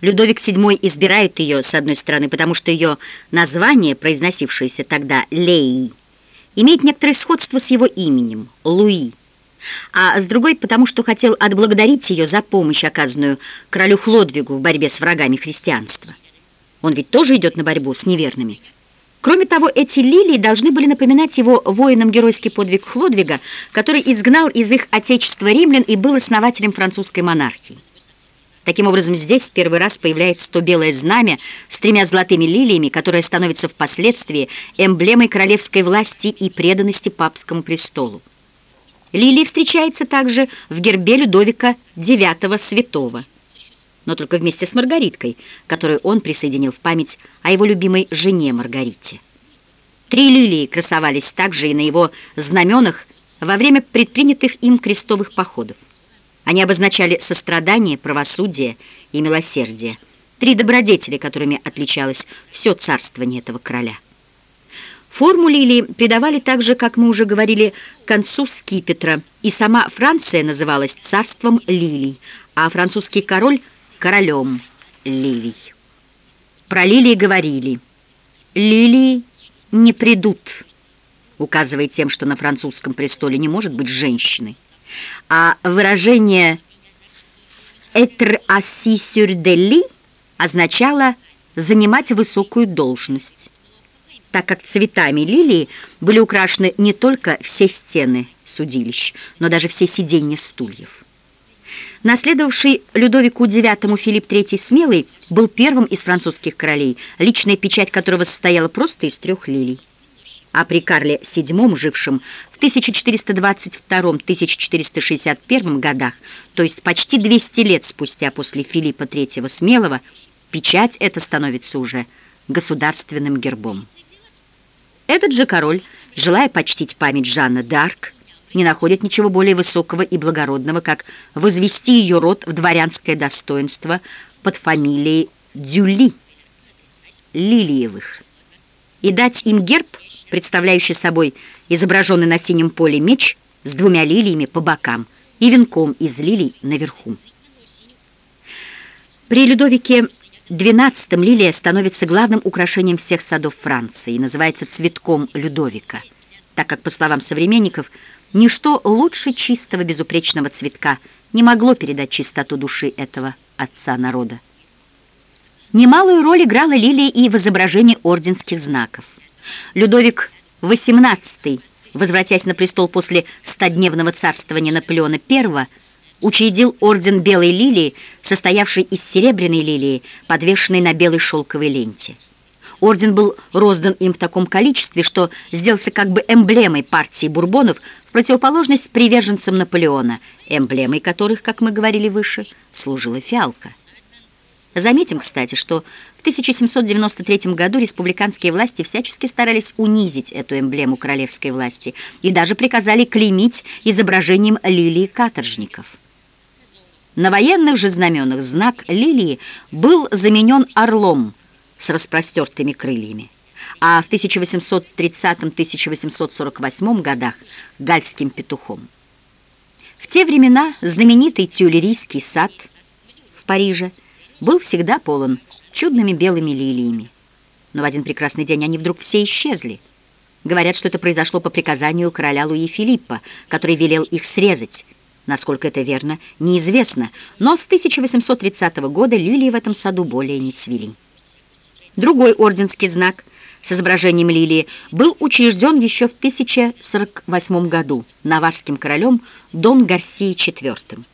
Людовик VII избирает ее, с одной стороны, потому что ее название, произносившееся тогда «Леи», имеет некоторое сходство с его именем – Луи, а с другой, потому что хотел отблагодарить ее за помощь, оказанную королю Хлодвигу в борьбе с врагами христианства. Он ведь тоже идет на борьбу с неверными. Кроме того, эти лилии должны были напоминать его воинам геройский подвиг Хлодвига, который изгнал из их отечества римлян и был основателем французской монархии. Таким образом, здесь первый раз появляется то белое знамя с тремя золотыми лилиями, которое становится впоследствии эмблемой королевской власти и преданности папскому престолу. Лилия встречается также в гербе Людовика IX Святого, но только вместе с Маргариткой, которую он присоединил в память о его любимой жене Маргарите. Три лилии красовались также и на его знаменах во время предпринятых им крестовых походов. Они обозначали сострадание, правосудие и милосердие, три добродетели, которыми отличалось все царствование этого короля. Форму лилии придавали также, как мы уже говорили, концу скипетра, и сама Франция называлась царством лилий, а французский король – королем лилий. Про лилии говорили «Лилии не придут», указывая тем, что на французском престоле не может быть женщины а выражение «être assis sur lits» означало «занимать высокую должность», так как цветами лилии были украшены не только все стены судилищ, но даже все сиденья стульев. Наследовавший Людовику IX Филипп III Смелый был первым из французских королей, личная печать которого состояла просто из трех лилий а при Карле VII, жившем в 1422-1461 годах, то есть почти 200 лет спустя после Филиппа III Смелого, печать эта становится уже государственным гербом. Этот же король, желая почтить память Жанны д'Арк, не находит ничего более высокого и благородного, как возвести ее род в дворянское достоинство под фамилией Дюли, Лилиевых, и дать им герб – представляющий собой изображенный на синем поле меч с двумя лилиями по бокам и венком из лилий наверху. При Людовике XII лилия становится главным украшением всех садов Франции и называется цветком Людовика, так как, по словам современников, ничто лучше чистого безупречного цветка не могло передать чистоту души этого отца народа. Немалую роль играла лилия и в изображении орденских знаков. Людовик XVIII, возвратясь на престол после стодневного царствования Наполеона I, учредил орден Белой лилии, состоявший из серебряной лилии, подвешенной на белой шелковой ленте. Орден был роздан им в таком количестве, что сделался как бы эмблемой партии бурбонов в противоположность приверженцам Наполеона, эмблемой которых, как мы говорили выше, служила фиалка. Заметим, кстати, что в 1793 году республиканские власти всячески старались унизить эту эмблему королевской власти и даже приказали клеймить изображением лилии каторжников. На военных же знаменах знак лилии был заменен орлом с распростертыми крыльями, а в 1830-1848 годах – гальским петухом. В те времена знаменитый Тюлерийский сад в Париже был всегда полон чудными белыми лилиями. Но в один прекрасный день они вдруг все исчезли. Говорят, что это произошло по приказанию короля Луи Филиппа, который велел их срезать. Насколько это верно, неизвестно, но с 1830 года лилии в этом саду более не цвели. Другой орденский знак с изображением лилии был учрежден еще в 1048 году наварским королем Дон Гарсией IV.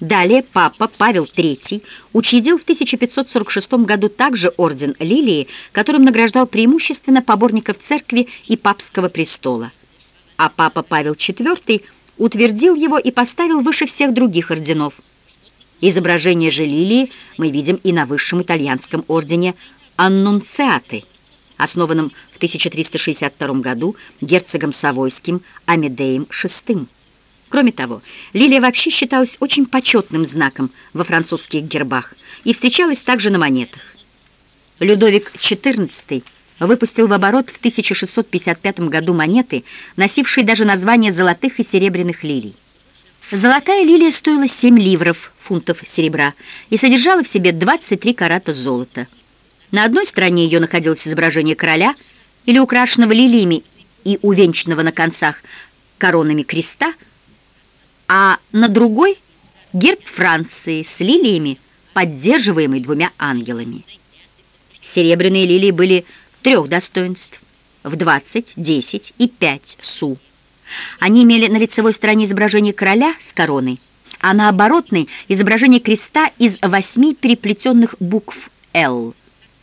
Далее папа Павел III учредил в 1546 году также орден Лилии, которым награждал преимущественно поборников церкви и папского престола. А папа Павел IV утвердил его и поставил выше всех других орденов. Изображение же Лилии мы видим и на высшем итальянском ордене Аннунциаты, основанном в 1362 году герцогом Савойским Амедеем VI. Кроме того, лилия вообще считалась очень почетным знаком во французских гербах и встречалась также на монетах. Людовик XIV выпустил в оборот в 1655 году монеты, носившие даже название золотых и серебряных лилий. Золотая лилия стоила 7 ливров, фунтов серебра, и содержала в себе 23 карата золота. На одной стороне ее находилось изображение короля или украшенного лилиями и увенчанного на концах коронами креста, а на другой — герб Франции с лилиями, поддерживаемый двумя ангелами. Серебряные лилии были трех достоинств — в 20, 10 и 5 су. Они имели на лицевой стороне изображение короля с короной, а на оборотной изображение креста из восьми переплетенных букв «Л»,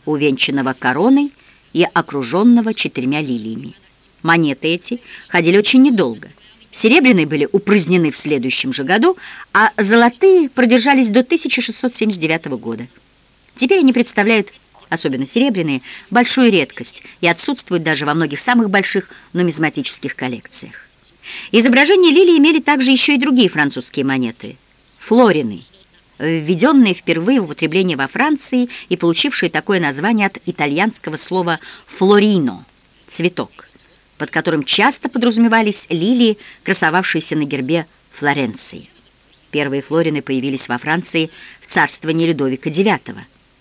увенчанного короной и окруженного четырьмя лилиями. Монеты эти ходили очень недолго. Серебряные были упразднены в следующем же году, а золотые продержались до 1679 года. Теперь они представляют, особенно серебряные, большую редкость и отсутствуют даже во многих самых больших нумизматических коллекциях. Изображения лилии имели также еще и другие французские монеты. Флорины, введенные впервые в употребление во Франции и получившие такое название от итальянского слова «флорино» — «цветок», под которым часто подразумевались лилии, красовавшиеся на гербе Флоренции. Первые флорины появились во Франции в царствовании Людовика IX.